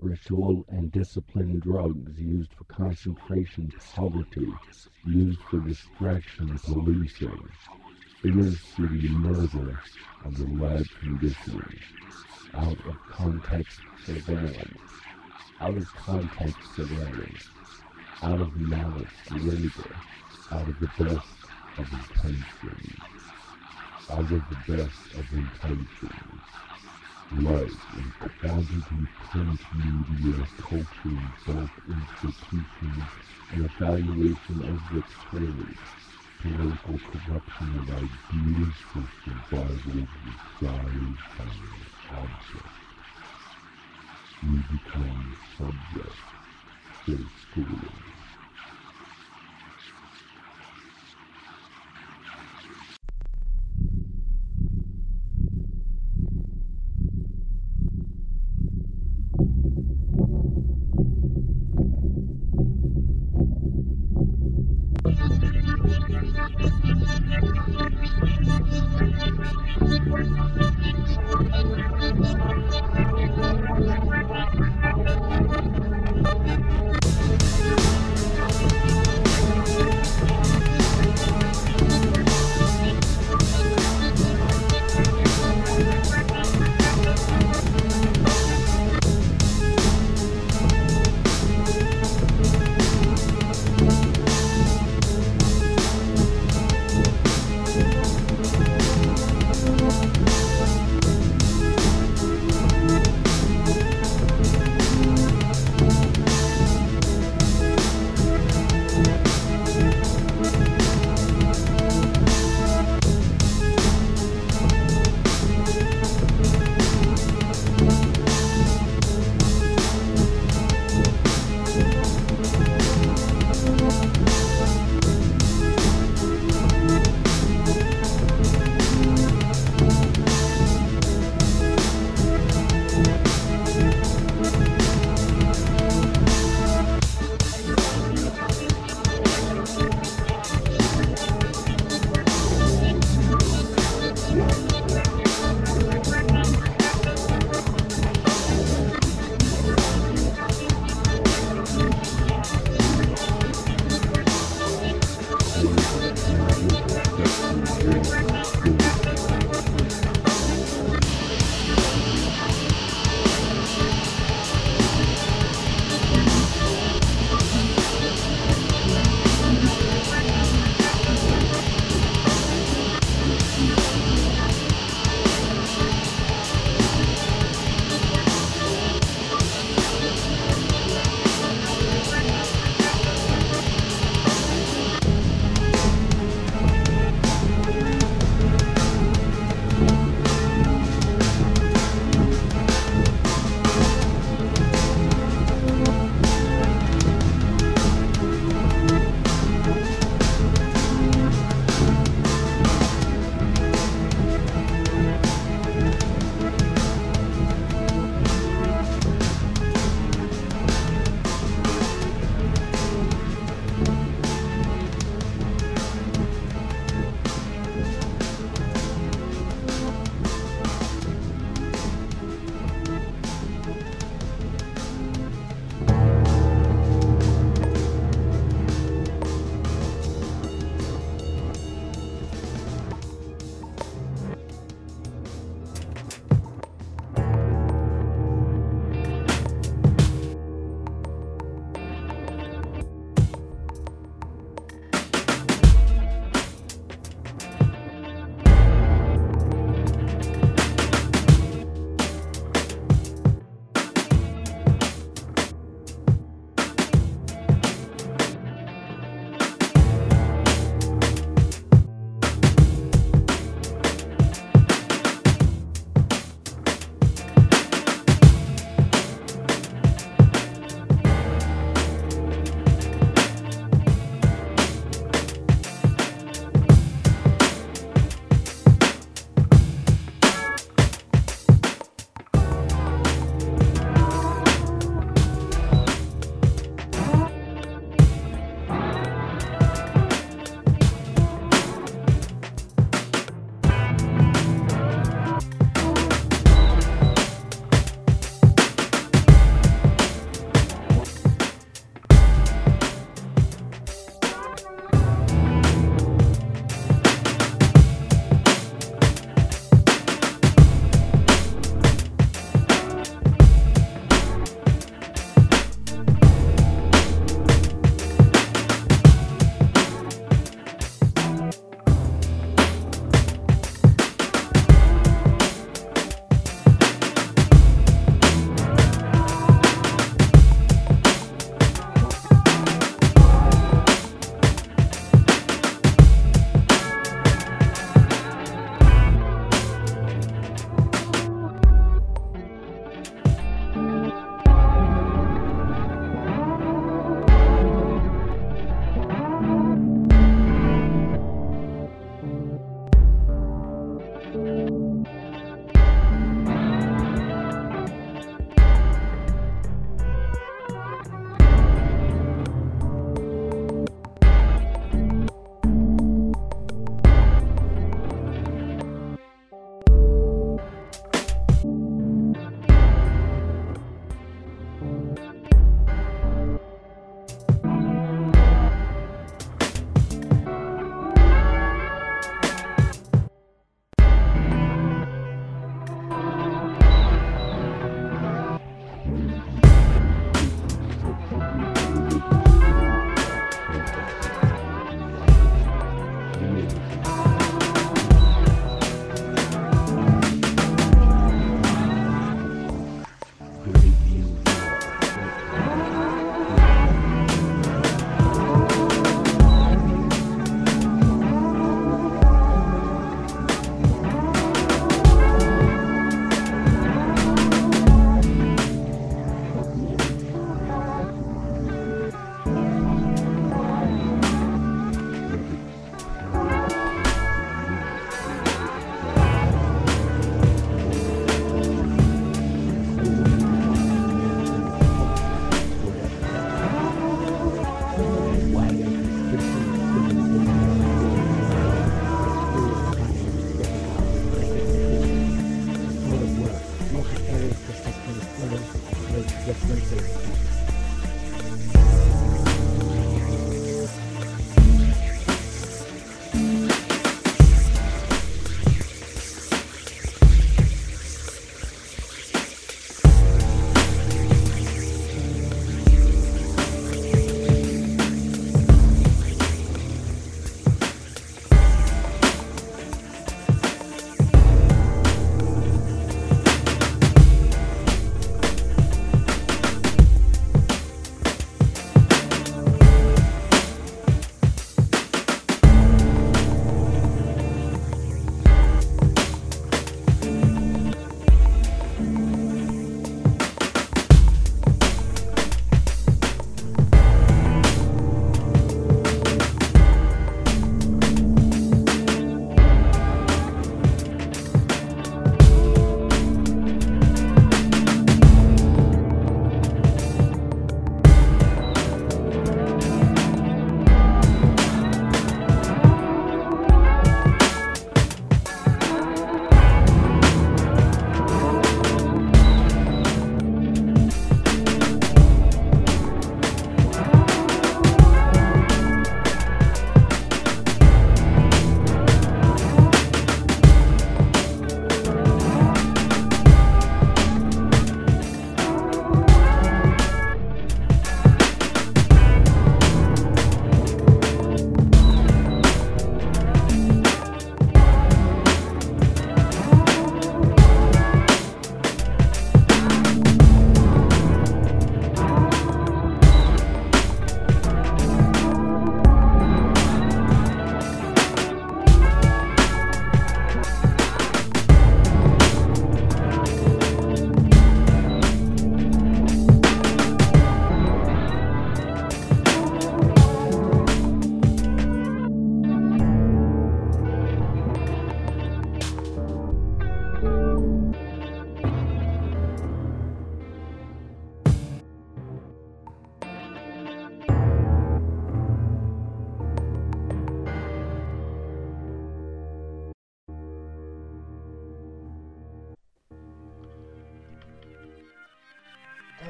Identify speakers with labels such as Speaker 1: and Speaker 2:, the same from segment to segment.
Speaker 1: ritual and discipline drugs used for concentration solitude, used for distraction policing, inner city murder under lab conditions, out of context surveillance, out of context surveillance, out of malice labor, out of the best of intentions, out of the best of intentions light and quantity print media, culture, bulk institutions, and evaluation of the trade, political corruption of ideas for survival desires and objects. We become subject to schooling.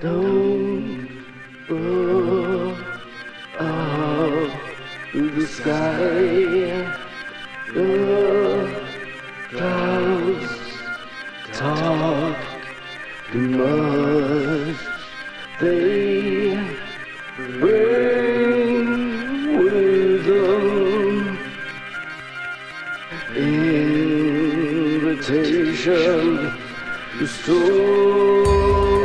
Speaker 2: Don't look up to the
Speaker 1: sky.
Speaker 2: The
Speaker 1: clouds talk
Speaker 2: too
Speaker 1: much. They bring
Speaker 2: wisdom.
Speaker 1: Invitation to storm.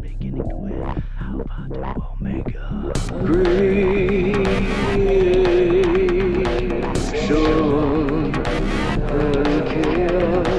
Speaker 2: beginning to wear. How about the creation and chaos.